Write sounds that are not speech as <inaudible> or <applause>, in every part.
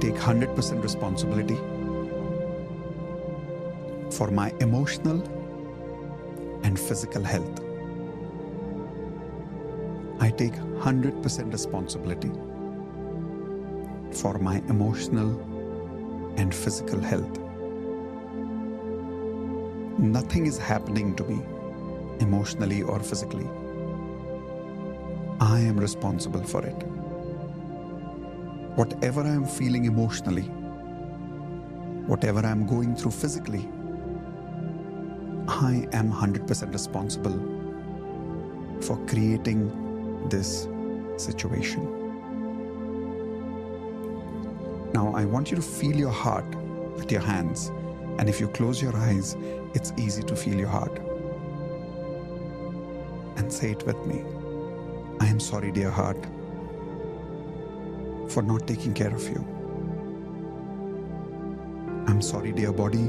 take 100% responsibility for my emotional and physical health. I take 100% responsibility for my emotional and physical health. Nothing is happening to me emotionally or physically. I am responsible for it. Whatever I am feeling emotionally, whatever I am going through physically, I am 100% responsible for creating this situation. Now, I want you to feel your heart with your hands. And if you close your eyes, it's easy to feel your heart. And say it with me I am sorry, dear heart, for not taking care of you. I'm sorry, dear body,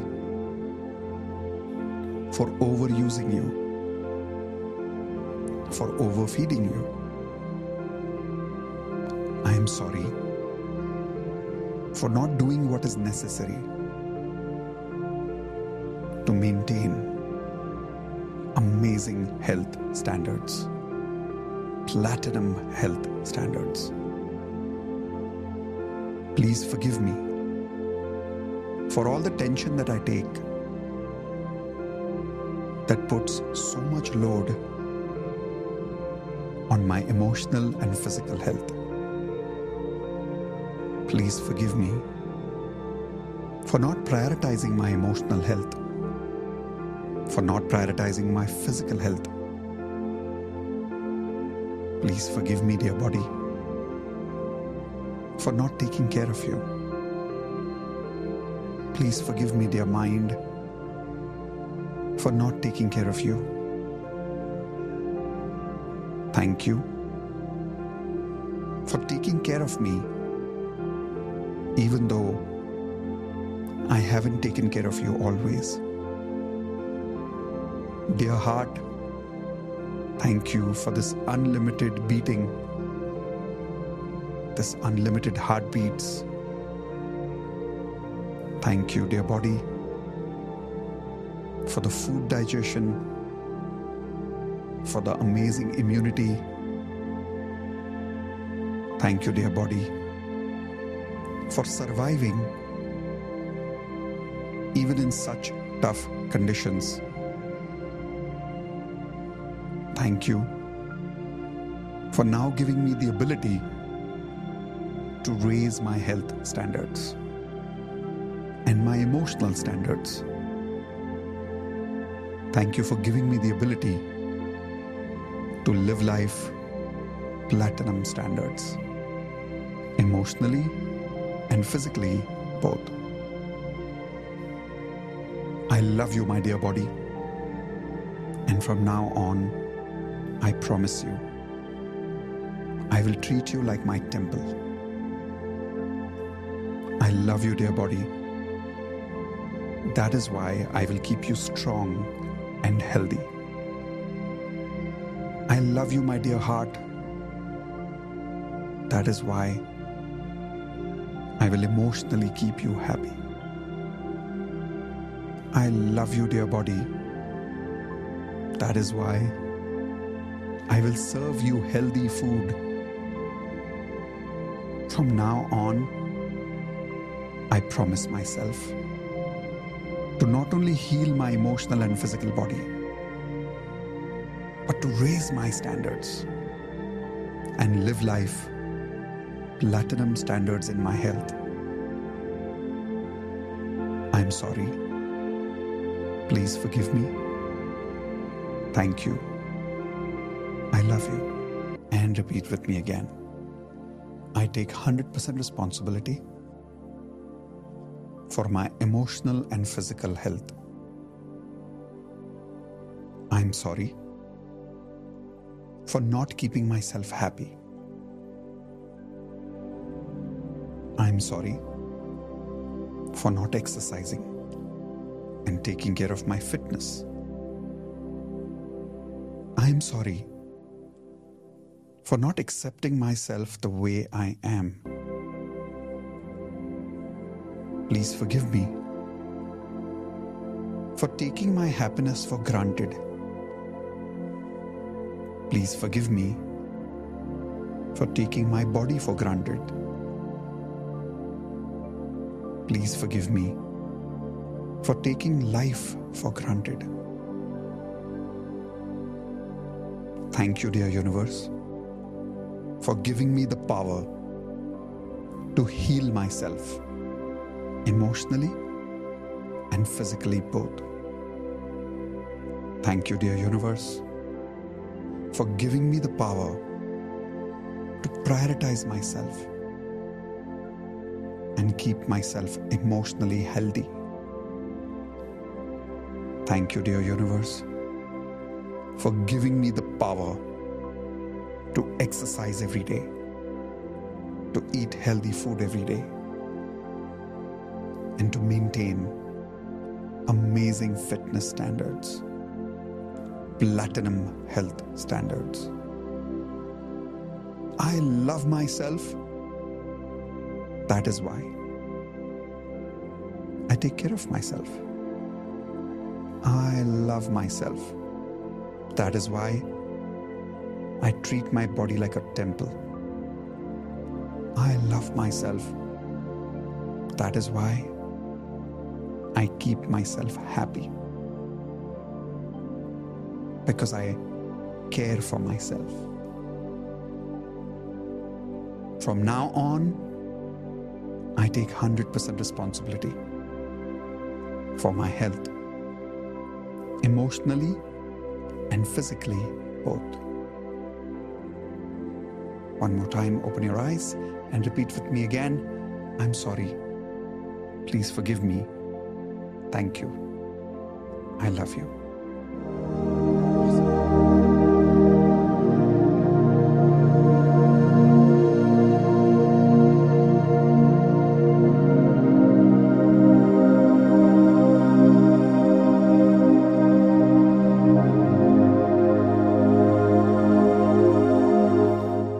for overusing you, for overfeeding you. I am sorry for not doing what is necessary to maintain amazing health standards, platinum health standards. Please forgive me for all the tension that I take that puts so much load on my emotional and physical health. Please forgive me for not prioritizing my emotional health, for not prioritizing my physical health. Please forgive me, dear body, for not taking care of you. Please forgive me, dear mind, for not taking care of you. Thank you for taking care of me, even though I haven't taken care of you always. Dear heart, thank you for this unlimited beating, this unlimited heartbeats. Thank you, dear body, for the food digestion, for the amazing immunity. Thank you, dear body, for surviving even in such tough conditions. Thank you for now giving me the ability to raise my health standards and my emotional standards. Thank you for giving me the ability to live life platinum standards, emotionally and physically both. I love you, my dear body. And from now on, I promise you, I will treat you like my temple. I love you, dear body. That is why I will keep you strong and healthy. I love you, my dear heart. That is why I will emotionally keep you happy. I love you, dear body. That is why I will serve you healthy food. From now on, I promise myself to not only heal my emotional and physical body, but to raise my standards and live life platinum standards in my health. I'm sorry. Please forgive me. Thank you. I love you. And repeat with me again. I take 100% responsibility for my emotional and physical health. I'm sorry for not keeping myself happy. I'm sorry for not exercising and taking care of my fitness. I'm sorry for not accepting myself the way I am. Please forgive me for taking my happiness for granted. Please forgive me for taking my body for granted. Please forgive me for taking life for granted. Thank you, dear universe, for giving me the power to heal myself emotionally and physically both. Thank you, dear universe, for giving me the power to prioritize myself and keep myself emotionally healthy. Thank you, dear universe, for giving me the power to exercise every day, to eat healthy food every day, and to maintain amazing fitness standards, platinum health standards. I love myself. That is why I take care of myself. I love myself. That is why I treat my body like a temple. I love myself. That is why I keep myself happy. Because I care for myself. From now on, I take 100% responsibility for my health, emotionally and physically both. One more time, open your eyes and repeat with me again I'm sorry. Please forgive me. Thank you. I love you.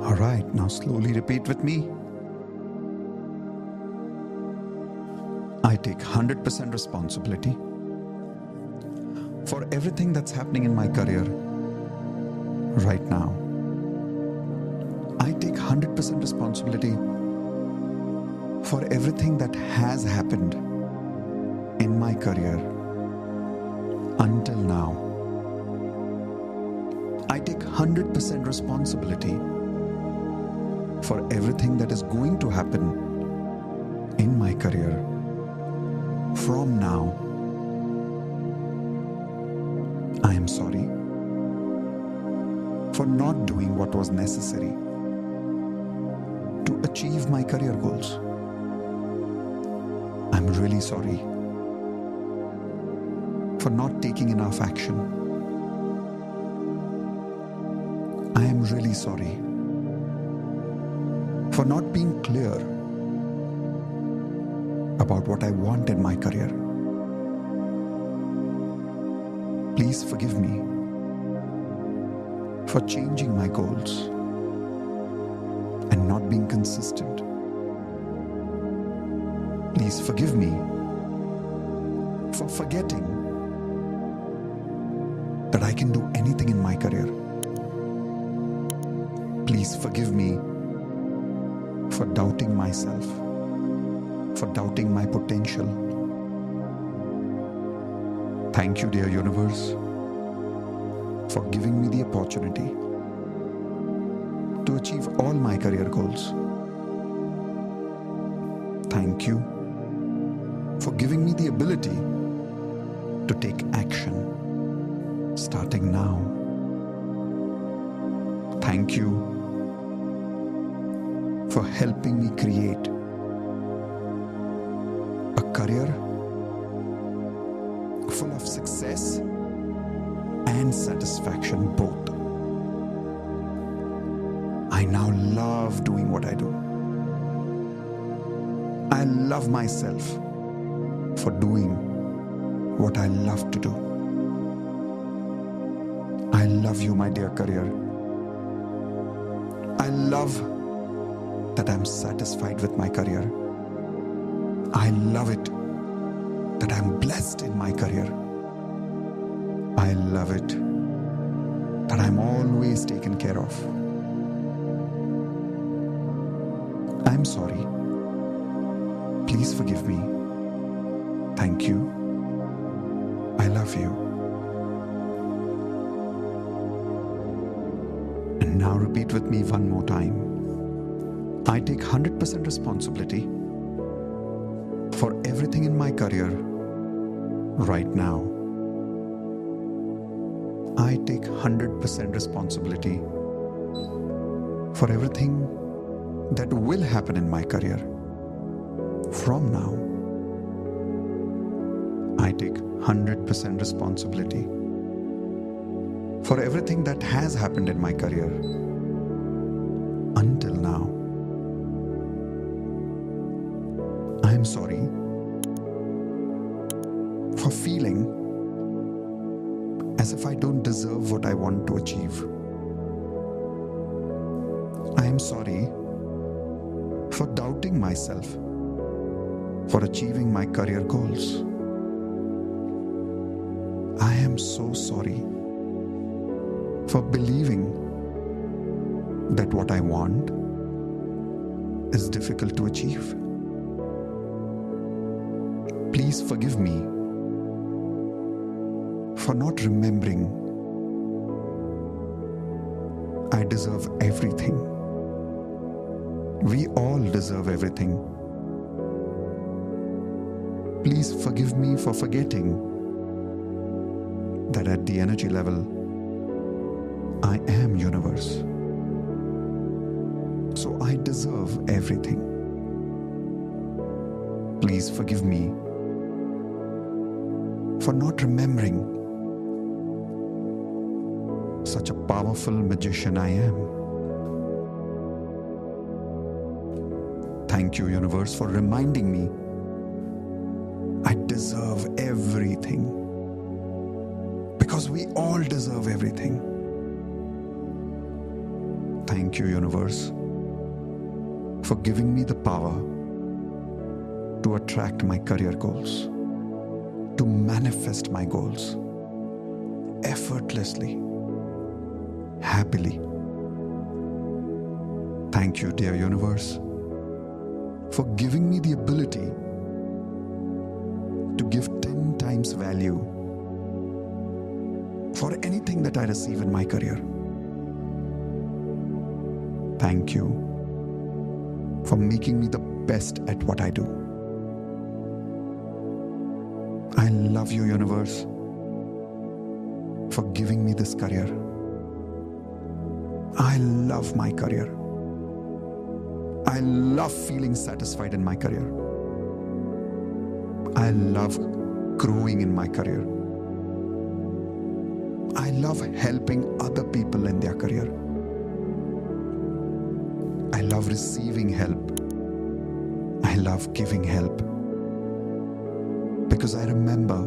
All right, now slowly repeat with me. Take 100% responsibility for everything that's happening in my career right now. I take 100% responsibility for everything that has happened in my career until now. I take 100% responsibility for everything that is going to happen from now. I am sorry for not doing what was necessary to achieve my career goals. I'm really sorry for not taking enough action. I am really sorry for not being clear about what I want in my career. Please forgive me for changing my goals and not being consistent. Please forgive me for forgetting that I can do anything in my career. Please forgive me for doubting myself, for doubting my potential. Thank you, dear universe, for giving me the opportunity to achieve all my career goals. Thank you for giving me the ability to take action starting now. Thank you for helping me create and satisfaction both. I now love doing what I do. I love myself for doing what I love to do. I love you, my dear career. I love that I'm satisfied with my career. I love it that I'm blessed in my career. I love it that I'm always taken care of. I'm sorry. Please forgive me. Thank you. I love you. And now repeat with me one more time. I take 100% responsibility for everything in my career right now. I take 100% responsibility for everything that will happen in my career from now. I take 100% responsibility for everything that has happened in my career as if I don't deserve what I want to achieve. I am sorry for doubting myself for achieving my career goals. I am so sorry for believing that what I want is difficult to achieve. Please forgive me for not remembering I deserve everything. We all deserve everything. Please forgive me for forgetting that at the energy level, I am universe. So I deserve everything. Please forgive me for not remembering such a powerful magician I am. Thank you, universe, for reminding me I deserve everything. Because we all deserve everything. Thank you, universe, for giving me the power to attract my career goals, to manifest my goals effortlessly, happily. Thank you, dear universe, for giving me the ability to give 10 times value for anything that I receive in my career. Thank you for making me the best at what I do. I love you, universe, for giving me this career. I love my career. I love feeling satisfied in my career. I love growing in my career. I love helping other people in their career. I love receiving help. I love giving help. Because I remember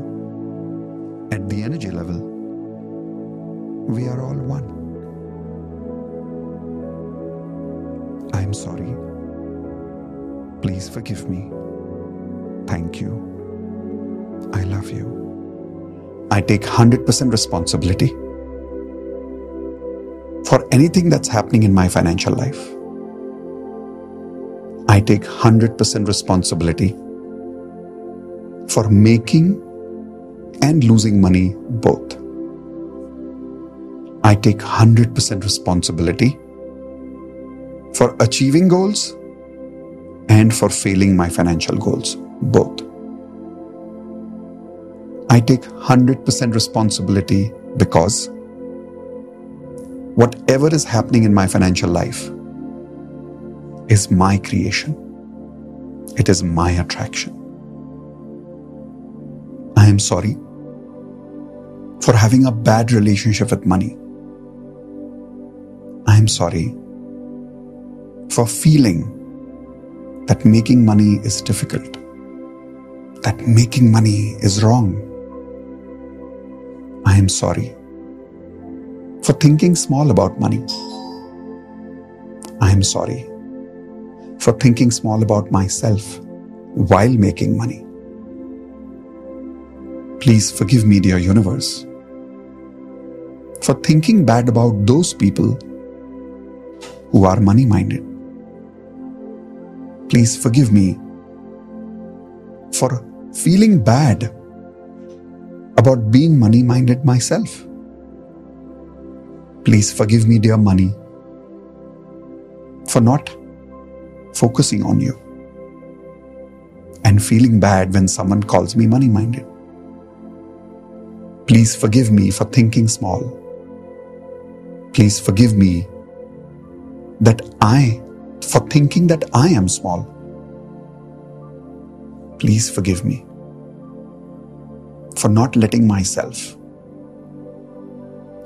at the energy level, we are all one. Sorry. Please forgive me. Thank you. I love you. I take 100% responsibility for anything that's happening in my financial life. I take 100% responsibility for making and losing money both. I take 100% responsibility for achieving goals and for failing my financial goals both. I take 100% responsibility because whatever is happening in my financial life is my creation. It is my attraction. I am sorry for having a bad relationship with money. I am sorry for feeling that making money is difficult, that making money is wrong. I am sorry for thinking small about money. I am sorry for thinking small about myself while making money. Please forgive me, dear universe, for thinking bad about those people who are money minded. Please forgive me for feeling bad about being money minded myself. Please forgive me, dear money, for not focusing on you and feeling bad when someone calls me money minded. Please forgive me for thinking small. Please forgive me that I, for thinking that I am small. Please forgive me for not letting myself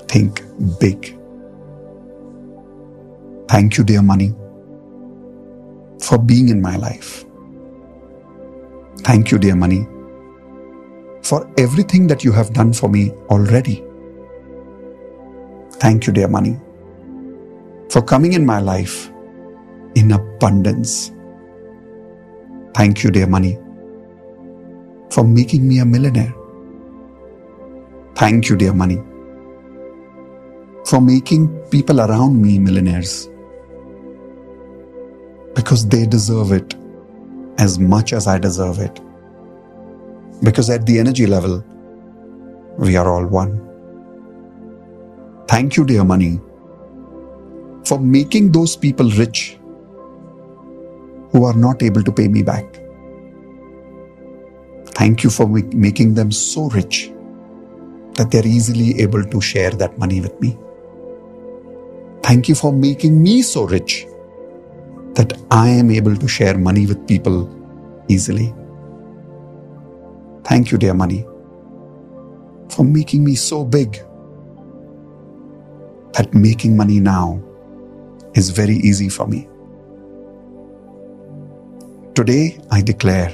think big. Thank you, dear money, for being in my life. Thank you, dear money, for everything that you have done for me already. Thank you, dear money, for coming in my life in abundance. Thank you, dear money, for making me a millionaire. Thank you, dear money, for making people around me millionaires because they deserve it as much as I deserve it. Because at the energy level, we are all one. Thank you, dear money, for making those people rich who are not able to pay me back. Thank you for making them so rich that they're easily able to share that money with me. Thank you for making me so rich that I am able to share money with people easily. Thank you, dear money, for making me so big that making money now is very easy for me. Today, I declare,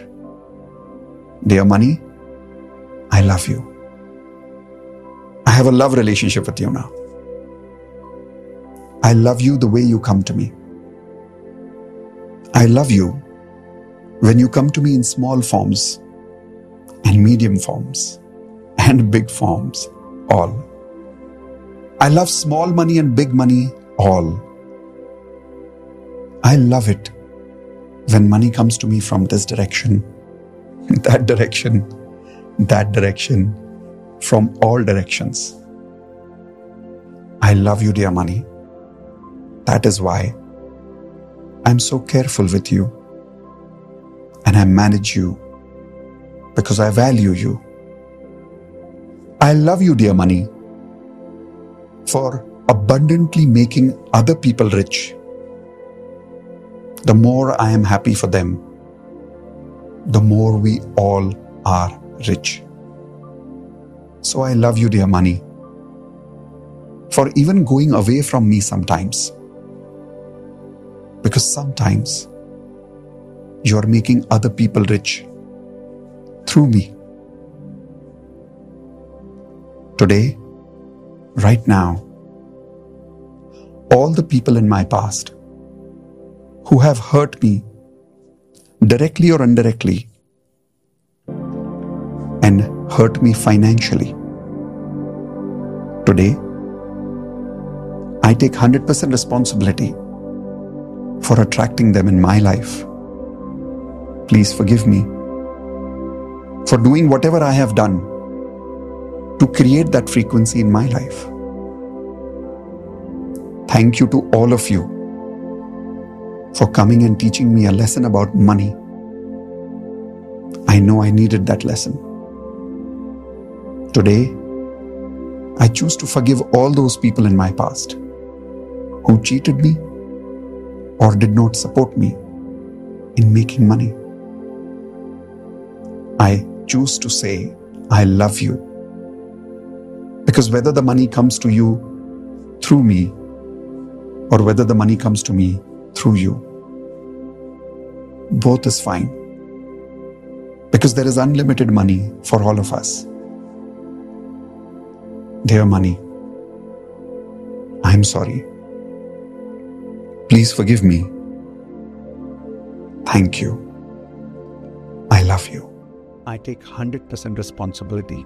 dear money, I love you. I have a love relationship with you now. I love you the way you come to me. I love you when you come to me in small forms and medium forms and big forms, all. I love small money and big money, all. I love it when money comes to me from this direction, <laughs> that direction, that direction, from all directions. I love you, dear money. That is why I'm so careful with you and I manage you because I value you. I love you, dear money, for abundantly making other people rich. The more I am happy for them, the more we all are rich. So I love you, dear money, for even going away from me sometimes because sometimes you are making other people rich through me. Today, right now, all the people in my past who have hurt me directly or indirectly and hurt me financially. Today, I take 100% responsibility for attracting them in my life. Please forgive me for doing whatever I have done to create that frequency in my life. Thank you to all of you for coming and teaching me a lesson about money. I know I needed that lesson. Today, I choose to forgive all those people in my past who cheated me or did not support me in making money. I choose to say, I love you. Because whether the money comes to you through me or whether the money comes to me through you, both is fine. Because there is unlimited money for all of us. Dear money, I'm sorry. Please forgive me. Thank you. I love you. I take 100% responsibility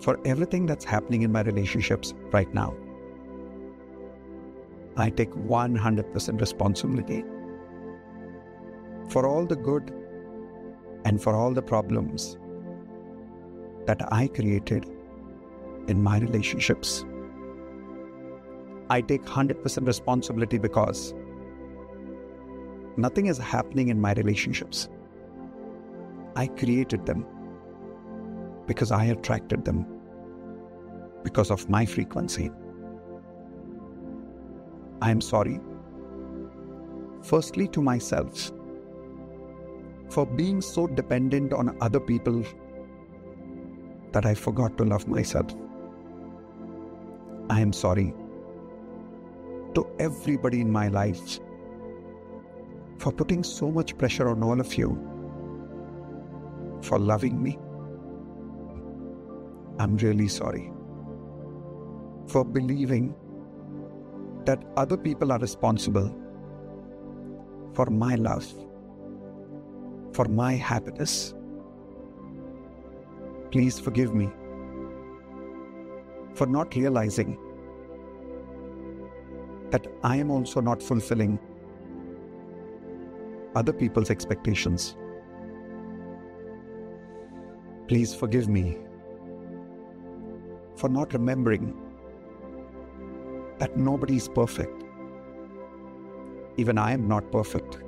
for everything that's happening in my relationships right now. I take 100% responsibility for all the good and for all the problems that I created in my relationships. I take 100% responsibility because nothing is happening in my relationships. I created them because I attracted them because of my frequency. I am sorry, firstly, to myself for being so dependent on other people that I forgot to love myself. I am sorry to everybody in my life for putting so much pressure on all of you for loving me. I'm really sorry for believing that other people are responsible for my love, for my happiness. Please forgive me for not realizing that I am also not fulfilling other people's expectations. Please forgive me for not remembering that nobody is perfect. Even I am not perfect.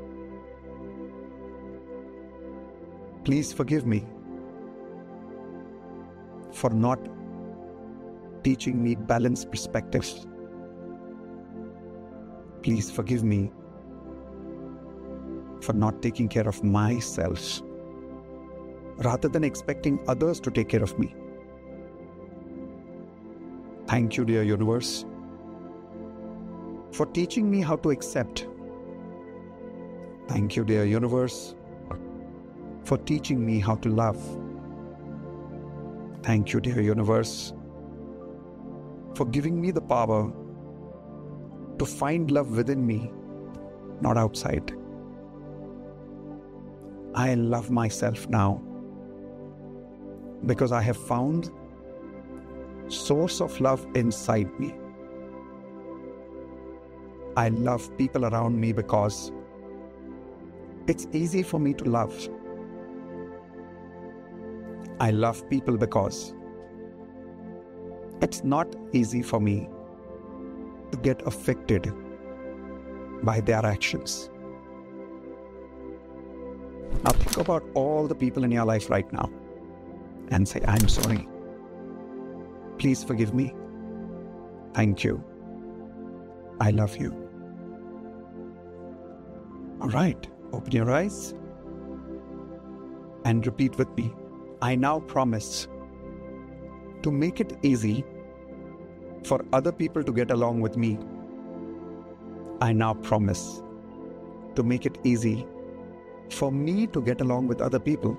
Please forgive me for not teaching me balanced perspectives. Please forgive me for not taking care of myself rather than expecting others to take care of me. Thank you, dear universe, for teaching me how to accept. Thank you, dear universe, for teaching me how to love. Thank you, dear universe, for giving me the power to find love within me, not outside. I love myself now because I have found source of love inside me. I love people around me because it's easy for me to love. I love people because it's not easy for me to get affected by their actions. Now think about all the people in your life right now and say, I'm sorry. Please forgive me. Thank you. I love you. All right, open your eyes and repeat with me. I now promise to make it easy for other people to get along with me. I now promise to make it easy for me to get along with other people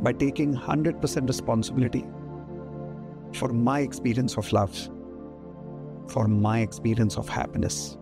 by taking 100% responsibility for my experience of love, for my experience of happiness.